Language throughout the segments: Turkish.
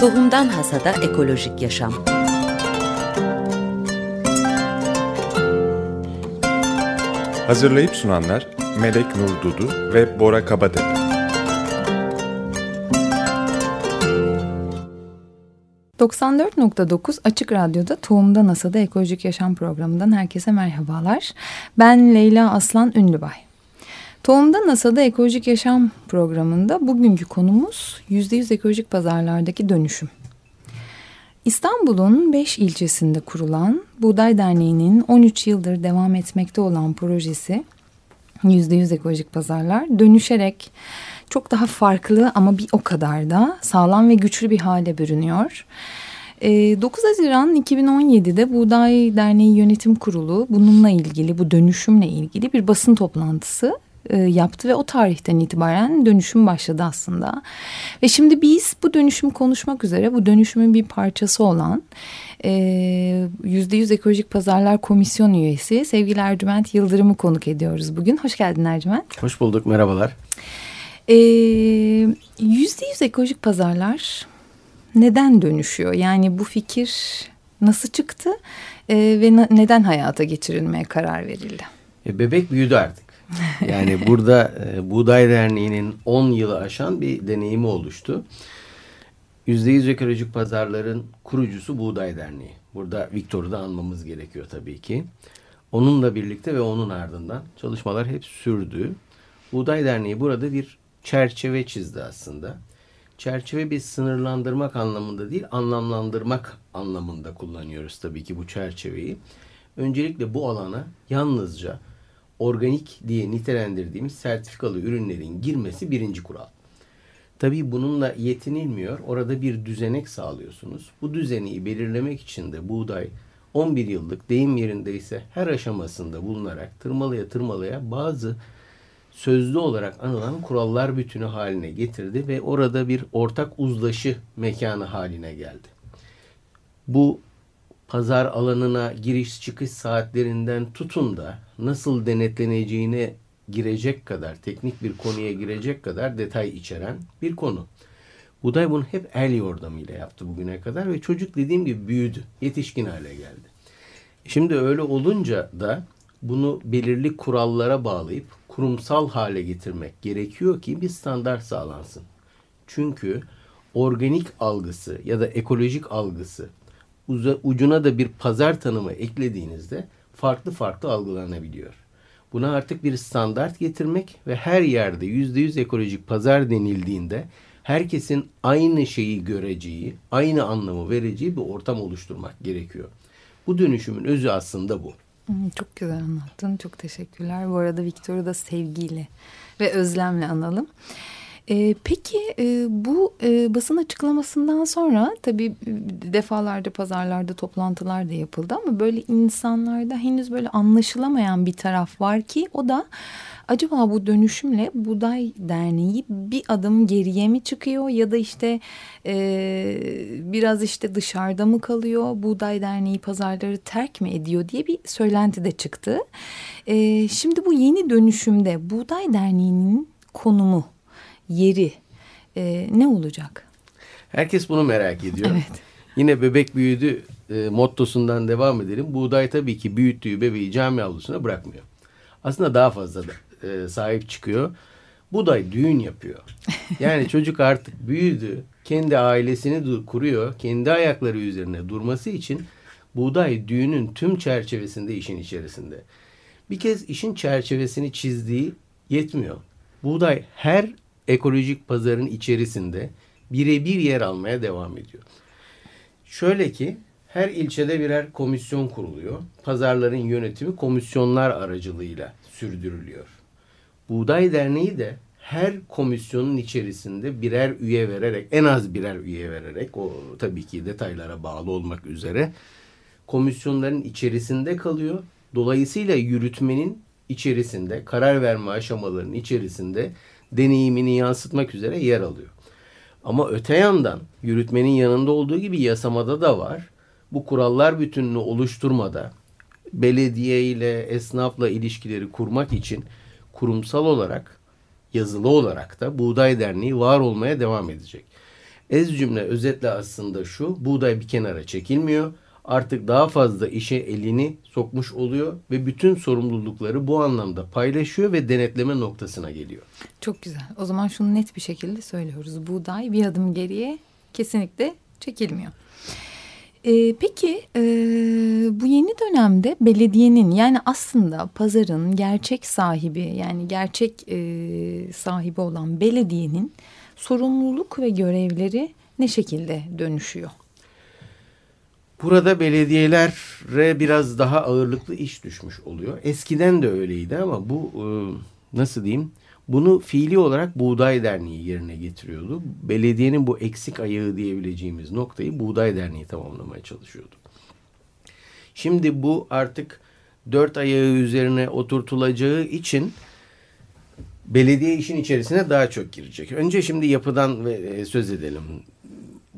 Tohumdan Hasada Ekolojik Yaşam Hazırlayıp sunanlar Melek Nur Dudu ve Bora Kabatepe. ...94.9 Açık Radyo'da Tohumda NASA'da Ekolojik Yaşam programından herkese merhabalar. Ben Leyla Aslan Ünlübay. Tohumda NASA'da Ekolojik Yaşam programında bugünkü konumuz %100 ekolojik pazarlardaki dönüşüm. İstanbul'un 5 ilçesinde kurulan Buğday Derneği'nin 13 yıldır devam etmekte olan projesi %100 ekolojik pazarlar dönüşerek çok daha farklı ama bir o kadar da sağlam ve güçlü bir hale bürünüyor. 9 Haziran 2017'de Buğday Derneği Yönetim Kurulu bununla ilgili bu dönüşümle ilgili bir basın toplantısı e, yaptı ve o tarihten itibaren dönüşüm başladı aslında. Ve şimdi biz bu dönüşüm konuşmak üzere bu dönüşümün bir parçası olan e, yüzde yüz ekolojik pazarlar komisyon üyesi sevgili Ercüment Yıldırım'ı konuk ediyoruz bugün. Hoş geldin Ercüment. Hoş bulduk merhabalar. E, yüzde yüz ekolojik pazarlar neden dönüşüyor? Yani bu fikir nasıl çıktı ve neden hayata geçirilmeye karar verildi? bebek büyüdü artık. Yani burada e, Buğday Derneği'nin 10 yılı aşan bir deneyimi oluştu. %100 ekolojik pazarların kurucusu Buğday Derneği. Burada Viktor'u da anmamız gerekiyor tabii ki. Onunla birlikte ve onun ardından çalışmalar hep sürdü. Buğday Derneği burada bir çerçeve çizdi aslında. Çerçeve bir sınırlandırmak anlamında değil, anlamlandırmak anlamında kullanıyoruz tabii ki bu çerçeveyi. Öncelikle bu alana yalnızca organik diye nitelendirdiğimiz sertifikalı ürünlerin girmesi birinci kural. Tabii bununla yetinilmiyor. Orada bir düzenek sağlıyorsunuz. Bu düzeneyi belirlemek için de buğday 11 yıllık deyim yerindeyse her aşamasında bulunarak tırmalaya tırmalaya bazı sözlü olarak anılan kurallar bütünü haline getirdi ve orada bir ortak uzlaşı mekanı haline geldi. Bu pazar alanına giriş çıkış saatlerinden tutun da nasıl denetleneceğine girecek kadar, teknik bir konuya girecek kadar detay içeren bir konu. Buday bunu hep el yordamıyla yaptı bugüne kadar ve çocuk dediğim gibi büyüdü, yetişkin hale geldi. Şimdi öyle olunca da bunu belirli kurallara bağlayıp kurumsal hale getirmek gerekiyor ki bir standart sağlansın. Çünkü organik algısı ya da ekolojik algısı ucuna da bir pazar tanımı eklediğinizde farklı farklı algılanabiliyor. Buna artık bir standart getirmek ve her yerde yüzde yüz ekolojik pazar denildiğinde herkesin aynı şeyi göreceği, aynı anlamı vereceği bir ortam oluşturmak gerekiyor. Bu dönüşümün özü aslında bu. Çok güzel anlattın. Çok teşekkürler. Bu arada Victor'u da sevgiyle ve özlemle analım. E, peki e, bu e, basın açıklamasından sonra tabii defalarca pazarlarda toplantılar da yapıldı ama böyle insanlarda henüz böyle anlaşılamayan bir taraf var ki o da acaba bu dönüşümle Buday Derneği bir adım geriye mi çıkıyor ya da işte e, biraz işte dışarıda mı kalıyor Buğday Derneği pazarları terk mi ediyor diye bir söylenti de çıktı. E, şimdi bu yeni dönüşümde Buğday Derneği'nin konumu yeri e, ne olacak? Herkes bunu merak ediyor. Evet. Yine bebek büyüdü e, mottosundan devam edelim. Buğday tabii ki büyüttüğü bebeği cami avlusuna bırakmıyor. Aslında daha fazla da e, sahip çıkıyor. Buğday düğün yapıyor. Yani çocuk artık büyüdü. Kendi ailesini kuruyor. Kendi ayakları üzerine durması için buğday düğünün tüm çerçevesinde işin içerisinde. Bir kez işin çerçevesini çizdiği yetmiyor. Buğday her ekolojik pazarın içerisinde birebir yer almaya devam ediyor. Şöyle ki her ilçede birer komisyon kuruluyor. Pazarların yönetimi komisyonlar aracılığıyla sürdürülüyor. Buğday Derneği de her komisyonun içerisinde birer üye vererek, en az birer üye vererek, o tabii ki detaylara bağlı olmak üzere komisyonların içerisinde kalıyor. Dolayısıyla yürütmenin içerisinde, karar verme aşamalarının içerisinde deneyimini yansıtmak üzere yer alıyor. Ama öte yandan yürütmenin yanında olduğu gibi yasamada da var. Bu kurallar bütününü oluşturmada belediye ile esnafla ilişkileri kurmak için kurumsal olarak yazılı olarak da Buğday Derneği var olmaya devam edecek. Ez cümle özetle aslında şu. Buğday bir kenara çekilmiyor. Artık daha fazla işe elini sokmuş oluyor ve bütün sorumlulukları bu anlamda paylaşıyor ve denetleme noktasına geliyor. Çok güzel. O zaman şunu net bir şekilde söylüyoruz. Buğday bir adım geriye kesinlikle çekilmiyor. Ee, peki e, bu yeni dönemde belediyenin yani aslında pazarın gerçek sahibi yani gerçek e, sahibi olan belediyenin sorumluluk ve görevleri ne şekilde dönüşüyor? Burada belediyelere biraz daha ağırlıklı iş düşmüş oluyor. Eskiden de öyleydi ama bu e, nasıl diyeyim? Bunu fiili olarak Buğday Derneği yerine getiriyordu. Belediyenin bu eksik ayağı diyebileceğimiz noktayı Buğday Derneği tamamlamaya çalışıyordu. Şimdi bu artık dört ayağı üzerine oturtulacağı için belediye işin içerisine daha çok girecek. Önce şimdi yapıdan e, söz edelim.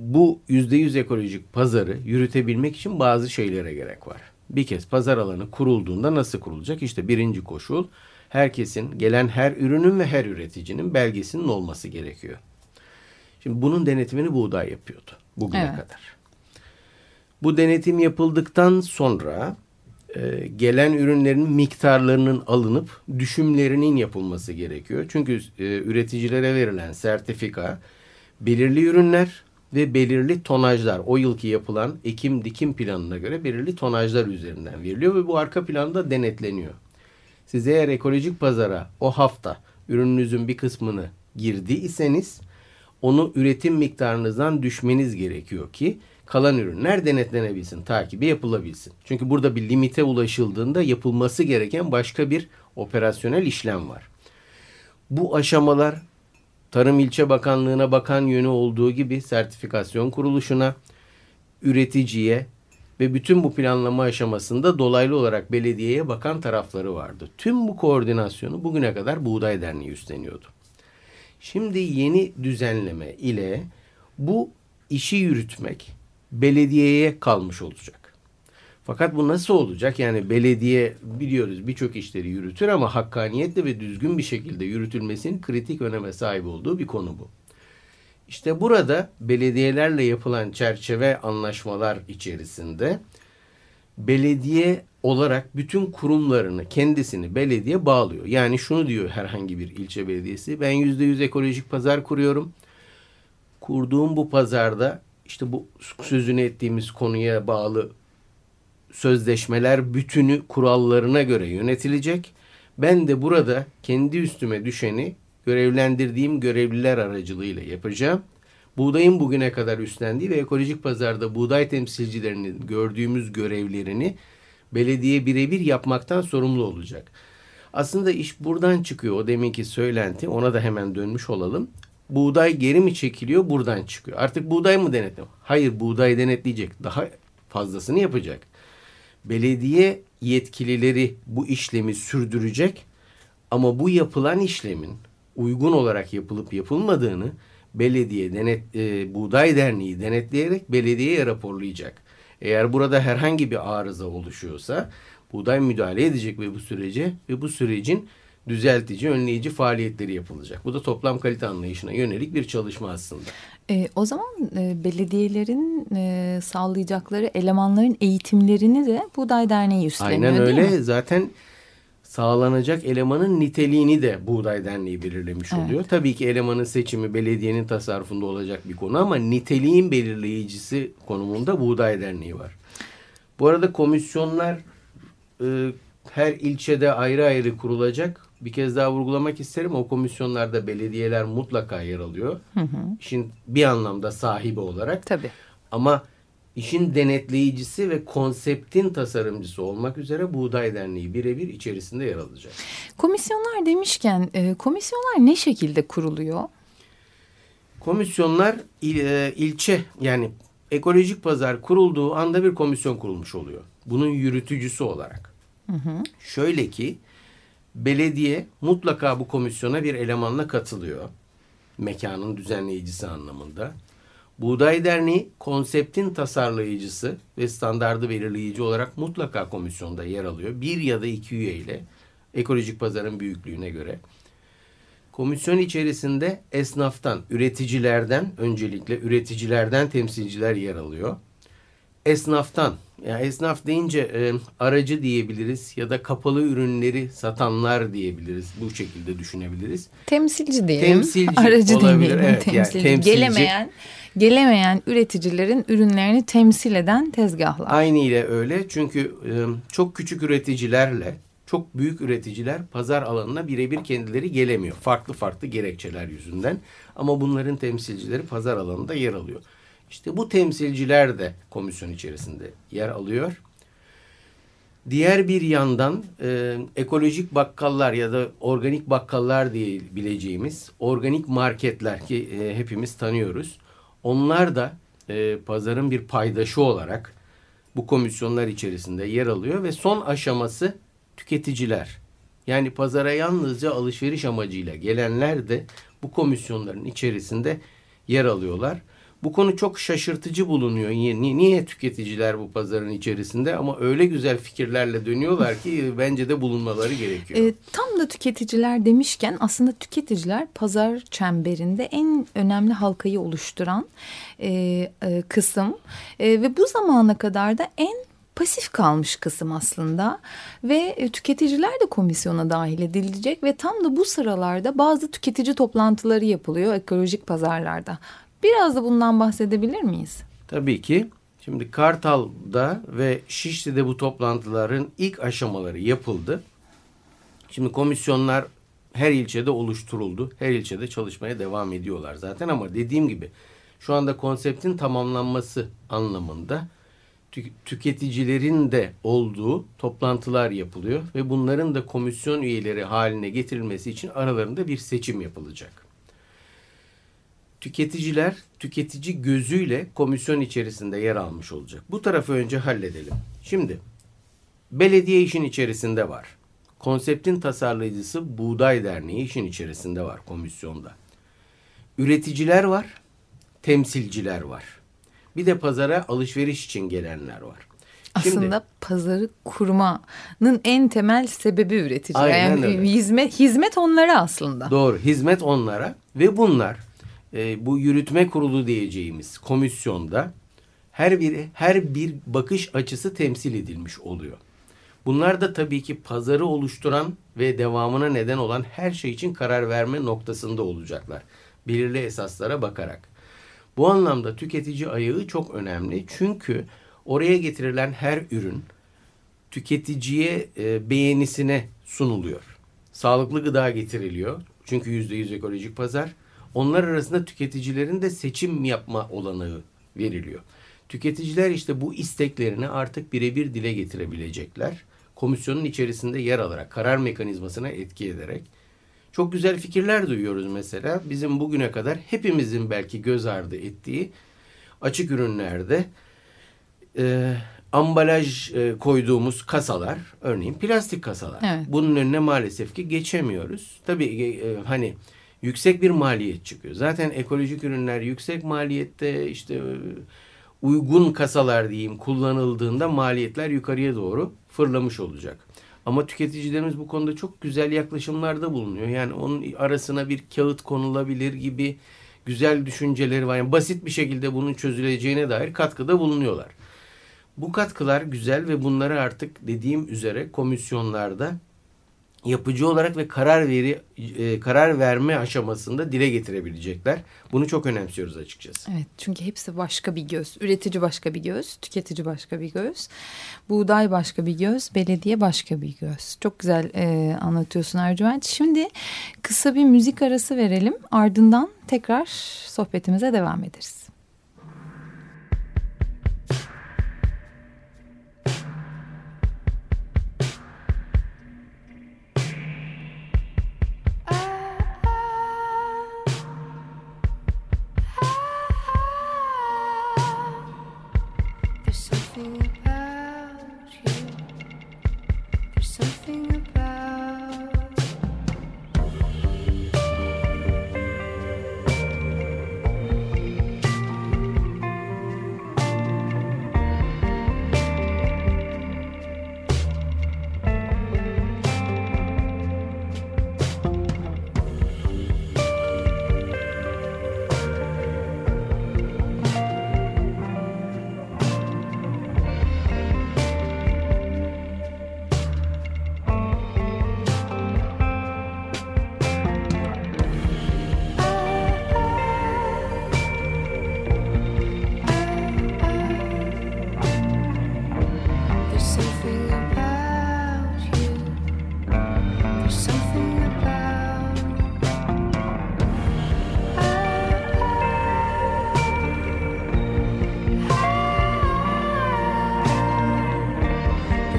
Bu yüzde yüz ekolojik pazarı yürütebilmek için bazı şeylere gerek var. Bir kez pazar alanı kurulduğunda nasıl kurulacak? İşte birinci koşul herkesin, gelen her ürünün ve her üreticinin belgesinin olması gerekiyor. Şimdi bunun denetimini buğday yapıyordu bugüne evet. kadar. Bu denetim yapıldıktan sonra e, gelen ürünlerin miktarlarının alınıp düşümlerinin yapılması gerekiyor. Çünkü e, üreticilere verilen sertifika belirli ürünler ve belirli tonajlar o yılki yapılan ekim dikim planına göre belirli tonajlar üzerinden veriliyor ve bu arka planda denetleniyor. Siz eğer ekolojik pazara o hafta ürününüzün bir kısmını girdi iseniz onu üretim miktarınızdan düşmeniz gerekiyor ki kalan ürünler denetlenebilsin, takibi yapılabilsin. Çünkü burada bir limite ulaşıldığında yapılması gereken başka bir operasyonel işlem var. Bu aşamalar Tarım İlçe Bakanlığı'na bakan yönü olduğu gibi sertifikasyon kuruluşuna, üreticiye ve bütün bu planlama aşamasında dolaylı olarak belediyeye bakan tarafları vardı. Tüm bu koordinasyonu bugüne kadar Buğday Derneği üstleniyordu. Şimdi yeni düzenleme ile bu işi yürütmek belediyeye kalmış olacak. Fakat bu nasıl olacak? Yani belediye biliyoruz birçok işleri yürütür ama hakkaniyetle ve düzgün bir şekilde yürütülmesinin kritik öneme sahip olduğu bir konu bu. İşte burada belediyelerle yapılan çerçeve anlaşmalar içerisinde belediye olarak bütün kurumlarını kendisini belediye bağlıyor. Yani şunu diyor herhangi bir ilçe belediyesi ben yüzde yüz ekolojik pazar kuruyorum. Kurduğum bu pazarda işte bu sözünü ettiğimiz konuya bağlı sözleşmeler bütünü kurallarına göre yönetilecek. Ben de burada kendi üstüme düşeni görevlendirdiğim görevliler aracılığıyla yapacağım. Buğdayın bugüne kadar üstlendiği ve ekolojik pazarda buğday temsilcilerinin gördüğümüz görevlerini belediye birebir yapmaktan sorumlu olacak. Aslında iş buradan çıkıyor. O deminki söylenti ona da hemen dönmüş olalım. Buğday geri mi çekiliyor buradan çıkıyor. Artık buğday mı denetliyor? Hayır buğday denetleyecek. Daha fazlasını yapacak. Belediye yetkilileri bu işlemi sürdürecek ama bu yapılan işlemin uygun olarak yapılıp yapılmadığını belediye denet e, buğday derneği denetleyerek belediyeye raporlayacak. Eğer burada herhangi bir arıza oluşuyorsa buğday müdahale edecek ve bu sürece ve bu sürecin düzeltici, önleyici faaliyetleri yapılacak. Bu da toplam kalite anlayışına yönelik bir çalışma aslında. E, o zaman e, belediyelerin e, sağlayacakları elemanların eğitimlerini de Buğday Derneği üstleniyor Aynen öyle. değil mi? Zaten sağlanacak elemanın niteliğini de Buğday Derneği belirlemiş evet. oluyor. Tabii ki elemanın seçimi belediyenin tasarrufunda olacak bir konu ama niteliğin belirleyicisi konumunda Buğday Derneği var. Bu arada komisyonlar e, her ilçede ayrı ayrı kurulacak. Bir kez daha vurgulamak isterim. O komisyonlarda belediyeler mutlaka yer alıyor. Hı hı. İşin bir anlamda sahibi olarak. Tabii. Ama işin denetleyicisi ve konseptin tasarımcısı olmak üzere Buğday Derneği birebir içerisinde yer alacak. Komisyonlar demişken e, komisyonlar ne şekilde kuruluyor? Komisyonlar il, e, ilçe yani ekolojik pazar kurulduğu anda bir komisyon kurulmuş oluyor. Bunun yürütücüsü olarak. Hı hı. Şöyle ki belediye mutlaka bu komisyona bir elemanla katılıyor. Mekanın düzenleyicisi anlamında. Buğday Derneği konseptin tasarlayıcısı ve standardı belirleyici olarak mutlaka komisyonda yer alıyor. Bir ya da iki üyeyle ekolojik pazarın büyüklüğüne göre. Komisyon içerisinde esnaftan, üreticilerden öncelikle üreticilerden temsilciler yer alıyor. Esnaftan, yani esnaf deyince e, aracı diyebiliriz ya da kapalı ürünleri satanlar diyebiliriz. Bu şekilde düşünebiliriz. Temsilci diyelim. Temsilci aracı olabilir, demeyelim. evet, yani temsilci. temsilci. Gelemeyen, gelemeyen üreticilerin ürünlerini temsil eden tezgahlar. Aynı ile öyle çünkü e, çok küçük üreticilerle çok büyük üreticiler pazar alanına birebir kendileri gelemiyor. Farklı farklı gerekçeler yüzünden ama bunların temsilcileri pazar alanında yer alıyor. İşte bu temsilciler de komisyon içerisinde yer alıyor. Diğer bir yandan e, ekolojik bakkallar ya da organik bakkallar diyebileceğimiz organik marketler ki e, hepimiz tanıyoruz. Onlar da e, pazarın bir paydaşı olarak bu komisyonlar içerisinde yer alıyor ve son aşaması tüketiciler. Yani pazara yalnızca alışveriş amacıyla gelenler de bu komisyonların içerisinde yer alıyorlar. Bu konu çok şaşırtıcı bulunuyor. Niye, niye tüketiciler bu pazarın içerisinde ama öyle güzel fikirlerle dönüyorlar ki bence de bulunmaları gerekiyor. E, tam da tüketiciler demişken aslında tüketiciler pazar çemberinde en önemli halkayı oluşturan e, e, kısım e, ve bu zamana kadar da en pasif kalmış kısım aslında ve e, tüketiciler de komisyona dahil edilecek ve tam da bu sıralarda bazı tüketici toplantıları yapılıyor ekolojik pazarlarda. Biraz da bundan bahsedebilir miyiz? Tabii ki. Şimdi Kartal'da ve Şişli'de bu toplantıların ilk aşamaları yapıldı. Şimdi komisyonlar her ilçede oluşturuldu. Her ilçede çalışmaya devam ediyorlar zaten ama dediğim gibi şu anda konseptin tamamlanması anlamında tü- tüketicilerin de olduğu toplantılar yapılıyor ve bunların da komisyon üyeleri haline getirilmesi için aralarında bir seçim yapılacak. Tüketiciler tüketici gözüyle komisyon içerisinde yer almış olacak. Bu tarafı önce halledelim. Şimdi belediye işin içerisinde var. Konseptin tasarlayıcısı Buğday Derneği işin içerisinde var komisyonda. Üreticiler var, temsilciler var. Bir de pazara alışveriş için gelenler var. Şimdi- Aslında pazarı kurmanın en temel sebebi üreticiler. Aynen yani öyle. hizmet hizmet onlara aslında. Doğru. Hizmet onlara ve bunlar e, bu yürütme kurulu diyeceğimiz komisyonda her bir her bir bakış açısı temsil edilmiş oluyor. Bunlar da tabii ki pazarı oluşturan ve devamına neden olan her şey için karar verme noktasında olacaklar. Belirli esaslara bakarak. Bu anlamda tüketici ayağı çok önemli. Çünkü oraya getirilen her ürün tüketiciye e, beğenisine sunuluyor. Sağlıklı gıda getiriliyor. Çünkü yüzde yüz ekolojik pazar. Onlar arasında tüketicilerin de seçim yapma olanağı veriliyor. Tüketiciler işte bu isteklerini artık birebir dile getirebilecekler. Komisyonun içerisinde yer alarak, karar mekanizmasına etki ederek. Çok güzel fikirler duyuyoruz mesela. Bizim bugüne kadar hepimizin belki göz ardı ettiği açık ürünlerde e, ambalaj e, koyduğumuz kasalar, örneğin plastik kasalar. Evet. Bunun önüne maalesef ki geçemiyoruz. Tabii e, hani yüksek bir maliyet çıkıyor. Zaten ekolojik ürünler yüksek maliyette işte uygun kasalar diyeyim kullanıldığında maliyetler yukarıya doğru fırlamış olacak. Ama tüketicilerimiz bu konuda çok güzel yaklaşımlarda bulunuyor. Yani onun arasına bir kağıt konulabilir gibi güzel düşünceleri var. Yani basit bir şekilde bunun çözüleceğine dair katkıda bulunuyorlar. Bu katkılar güzel ve bunları artık dediğim üzere komisyonlarda yapıcı olarak ve karar veri e, karar verme aşamasında dile getirebilecekler. Bunu çok önemsiyoruz açıkçası. Evet çünkü hepsi başka bir göz. Üretici başka bir göz, tüketici başka bir göz, buğday başka bir göz, belediye başka bir göz. Çok güzel e, anlatıyorsun Ercüment. Şimdi kısa bir müzik arası verelim. Ardından tekrar sohbetimize devam ederiz.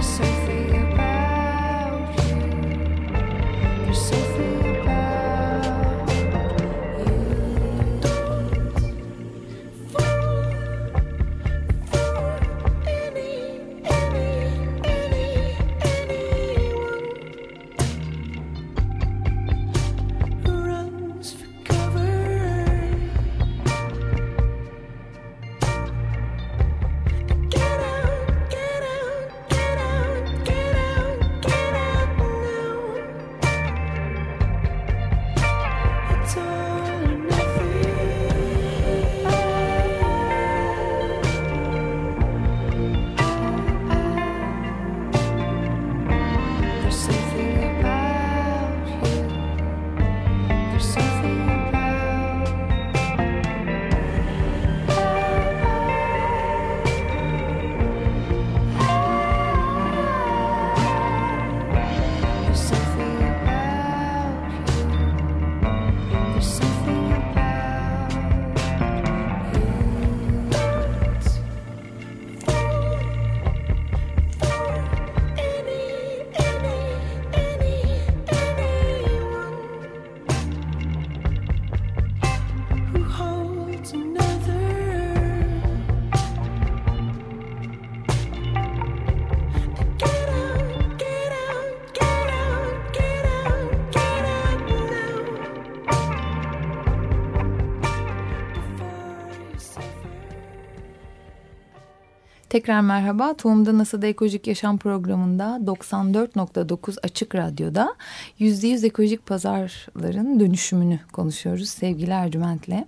so free. mercy. Tekrar merhaba. Tohumda NASA'da Ekolojik Yaşam programında 94.9 Açık Radyo'da %100 ekolojik pazarların dönüşümünü konuşuyoruz sevgili Ercüment'le.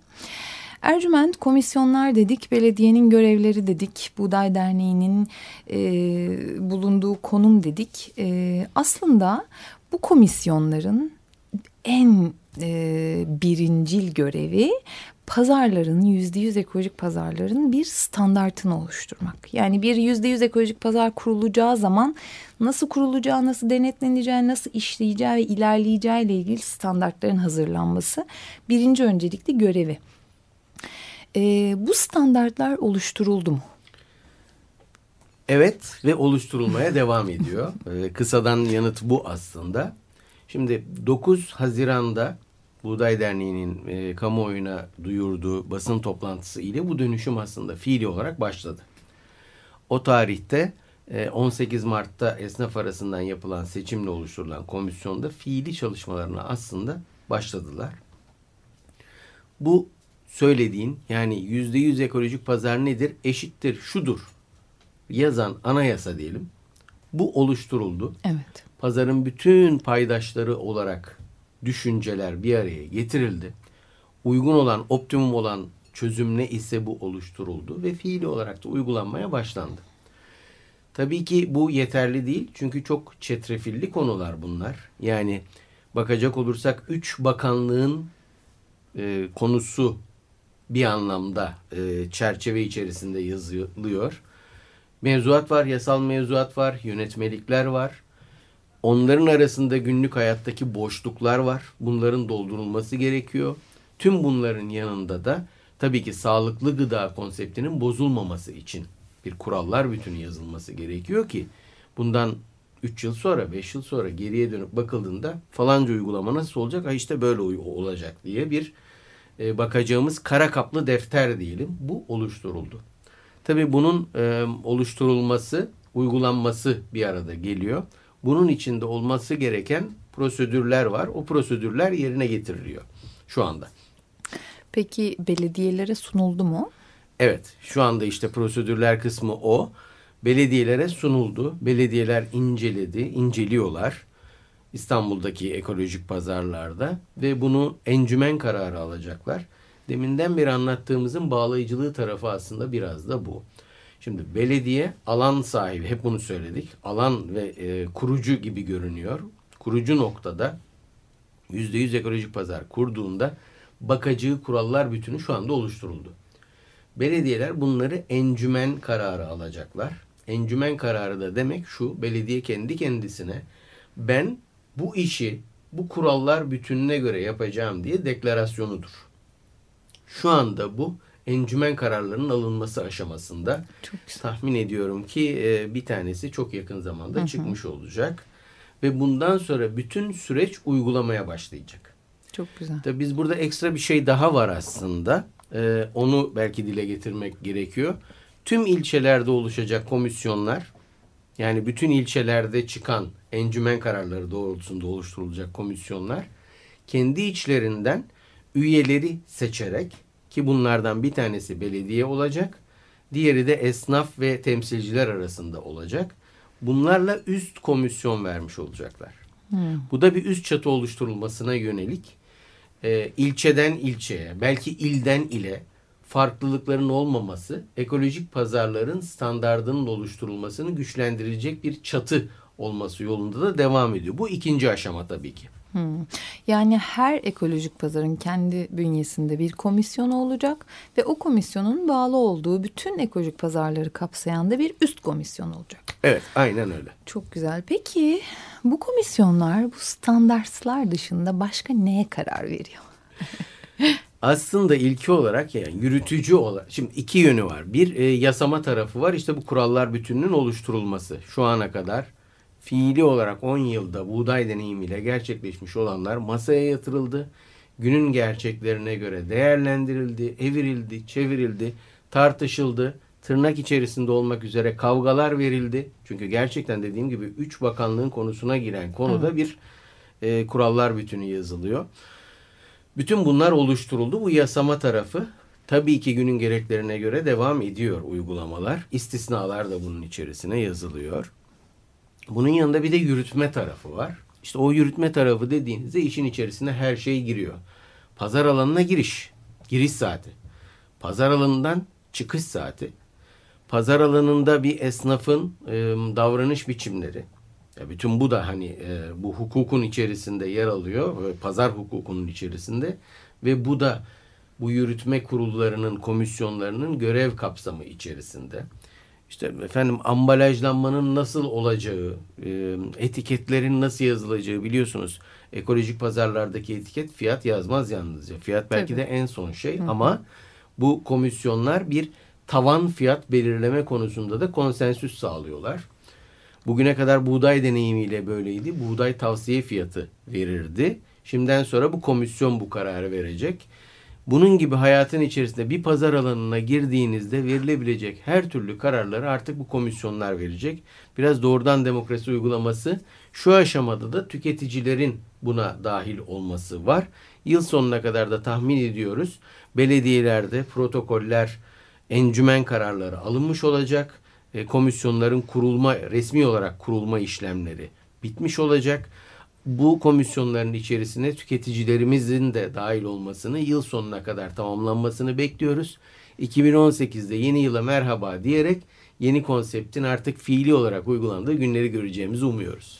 Ercüment komisyonlar dedik, belediyenin görevleri dedik, Buğday Derneği'nin e, bulunduğu konum dedik. E, aslında bu komisyonların en e, birincil görevi pazarların yüzde yüz ekolojik pazarların bir standartını oluşturmak. Yani bir yüzde yüz ekolojik pazar kurulacağı zaman nasıl kurulacağı, nasıl denetleneceği, nasıl işleyeceği ve ilerleyeceği ile ilgili standartların hazırlanması birinci öncelikli görevi. Ee, bu standartlar oluşturuldu mu? Evet ve oluşturulmaya devam ediyor. Ee, kısadan yanıt bu aslında. Şimdi 9 Haziran'da Buğday Derneği'nin e, kamuoyuna duyurduğu basın toplantısı ile bu dönüşüm aslında fiili olarak başladı. O tarihte e, 18 Mart'ta esnaf arasından yapılan seçimle oluşturulan komisyonda fiili çalışmalarına aslında başladılar. Bu söylediğin yani yüzde yüz ekolojik pazar nedir? Eşittir şudur. Yazan anayasa diyelim. Bu oluşturuldu. Evet. Pazarın bütün paydaşları olarak düşünceler bir araya getirildi. Uygun olan, optimum olan çözüm ne ise bu oluşturuldu ve fiili olarak da uygulanmaya başlandı. Tabii ki bu yeterli değil çünkü çok çetrefilli konular bunlar. Yani bakacak olursak üç bakanlığın e, konusu bir anlamda e, çerçeve içerisinde yazılıyor. Mevzuat var, yasal mevzuat var, yönetmelikler var. Onların arasında günlük hayattaki boşluklar var. Bunların doldurulması gerekiyor. Tüm bunların yanında da tabii ki sağlıklı gıda konseptinin bozulmaması için bir kurallar bütünü yazılması gerekiyor ki bundan 3 yıl sonra 5 yıl sonra geriye dönüp bakıldığında falanca uygulama nasıl olacak? Ha işte böyle olacak diye bir e, bakacağımız kara kaplı defter diyelim. Bu oluşturuldu. Tabii bunun e, oluşturulması, uygulanması bir arada geliyor. Bunun içinde olması gereken prosedürler var. O prosedürler yerine getiriliyor şu anda. Peki belediyelere sunuldu mu? Evet, şu anda işte prosedürler kısmı o. Belediyelere sunuldu. Belediyeler inceledi, inceliyorlar. İstanbul'daki ekolojik pazarlarda ve bunu encümen kararı alacaklar. Deminden beri anlattığımızın bağlayıcılığı tarafı aslında biraz da bu. Şimdi belediye alan sahibi hep bunu söyledik. Alan ve e, kurucu gibi görünüyor. Kurucu noktada yüzde yüz ekolojik pazar kurduğunda bakacağı kurallar bütünü şu anda oluşturuldu. Belediyeler bunları encümen kararı alacaklar. Encümen kararı da demek şu belediye kendi kendisine ben bu işi bu kurallar bütününe göre yapacağım diye deklarasyonudur. Şu anda bu encümen kararlarının alınması aşamasında. Çok güzel. Tahmin ediyorum ki e, bir tanesi çok yakın zamanda çıkmış olacak. Ve bundan sonra bütün süreç uygulamaya başlayacak. Çok güzel. Tabii biz burada ekstra bir şey daha var aslında. Ee, onu belki dile getirmek gerekiyor. Tüm ilçelerde oluşacak komisyonlar yani bütün ilçelerde çıkan encümen kararları doğrultusunda oluşturulacak komisyonlar kendi içlerinden üyeleri seçerek ki bunlardan bir tanesi belediye olacak. Diğeri de esnaf ve temsilciler arasında olacak. Bunlarla üst komisyon vermiş olacaklar. Bu da bir üst çatı oluşturulmasına yönelik e, ilçeden ilçeye, belki ilden ile farklılıkların olmaması, ekolojik pazarların standardının oluşturulmasını güçlendirecek bir çatı olması yolunda da devam ediyor. Bu ikinci aşama tabii ki. Hmm. Yani her ekolojik pazarın kendi bünyesinde bir komisyonu olacak ve o komisyonun bağlı olduğu bütün ekolojik pazarları kapsayan da bir üst komisyon olacak. Evet, aynen öyle. Çok güzel. Peki bu komisyonlar bu standartlar dışında başka neye karar veriyor? Aslında ilki olarak yani yürütücü olarak şimdi iki yönü var. Bir e, yasama tarafı var. İşte bu kurallar bütününün oluşturulması. Şu ana kadar fiili olarak 10 yılda buğday deneyimiyle gerçekleşmiş olanlar masaya yatırıldı. Günün gerçeklerine göre değerlendirildi, evirildi, çevirildi, tartışıldı. Tırnak içerisinde olmak üzere kavgalar verildi. Çünkü gerçekten dediğim gibi 3 bakanlığın konusuna giren konuda bir e, kurallar bütünü yazılıyor. Bütün bunlar oluşturuldu. Bu yasama tarafı. Tabii ki günün gereklerine göre devam ediyor uygulamalar. İstisnalar da bunun içerisine yazılıyor. Bunun yanında bir de yürütme tarafı var. İşte o yürütme tarafı dediğinizde işin içerisine her şey giriyor. Pazar alanına giriş, giriş saati. Pazar alanından çıkış saati. Pazar alanında bir esnafın e, davranış biçimleri. Ya bütün bu da hani e, bu hukukun içerisinde yer alıyor. ve Pazar hukukunun içerisinde. Ve bu da bu yürütme kurullarının, komisyonlarının görev kapsamı içerisinde. İşte efendim ambalajlanmanın nasıl olacağı, e, etiketlerin nasıl yazılacağı biliyorsunuz. Ekolojik pazarlardaki etiket fiyat yazmaz yalnızca. Fiyat belki Tabii. de en son şey ama bu komisyonlar bir tavan fiyat belirleme konusunda da konsensüs sağlıyorlar. Bugüne kadar buğday deneyimiyle böyleydi. Buğday tavsiye fiyatı verirdi. Şimdiden sonra bu komisyon bu kararı verecek. Bunun gibi hayatın içerisinde bir pazar alanına girdiğinizde verilebilecek her türlü kararları artık bu komisyonlar verecek. Biraz doğrudan demokrasi uygulaması şu aşamada da tüketicilerin buna dahil olması var. Yıl sonuna kadar da tahmin ediyoruz. Belediyelerde protokoller, encümen kararları alınmış olacak. E, komisyonların kurulma, resmi olarak kurulma işlemleri bitmiş olacak. Bu komisyonların içerisine tüketicilerimizin de dahil olmasını yıl sonuna kadar tamamlanmasını bekliyoruz. 2018'de yeni yıla merhaba diyerek yeni konseptin artık fiili olarak uygulandığı günleri göreceğimizi umuyoruz.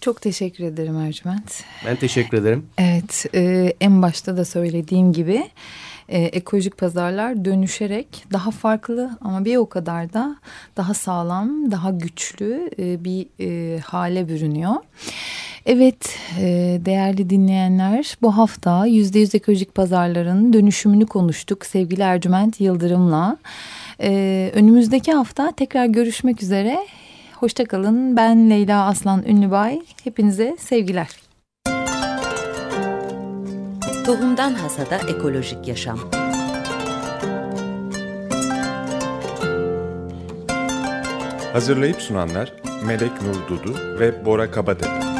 Çok teşekkür ederim Ercüment. Ben teşekkür ederim. Evet, e, en başta da söylediğim gibi e, ekolojik pazarlar dönüşerek daha farklı ama bir o kadar da daha sağlam, daha güçlü e, bir e, hale bürünüyor. Evet, e, değerli dinleyenler, bu hafta %100 ekolojik pazarların dönüşümünü konuştuk sevgili Ercüment Yıldırım'la. E, önümüzdeki hafta tekrar görüşmek üzere. Hoşçakalın. Ben Leyla Aslan Ünlübay. Hepinize sevgiler. Tohumdan Hasada Ekolojik Yaşam Hazırlayıp sunanlar Melek Nur Dudu ve Bora Kabatepe.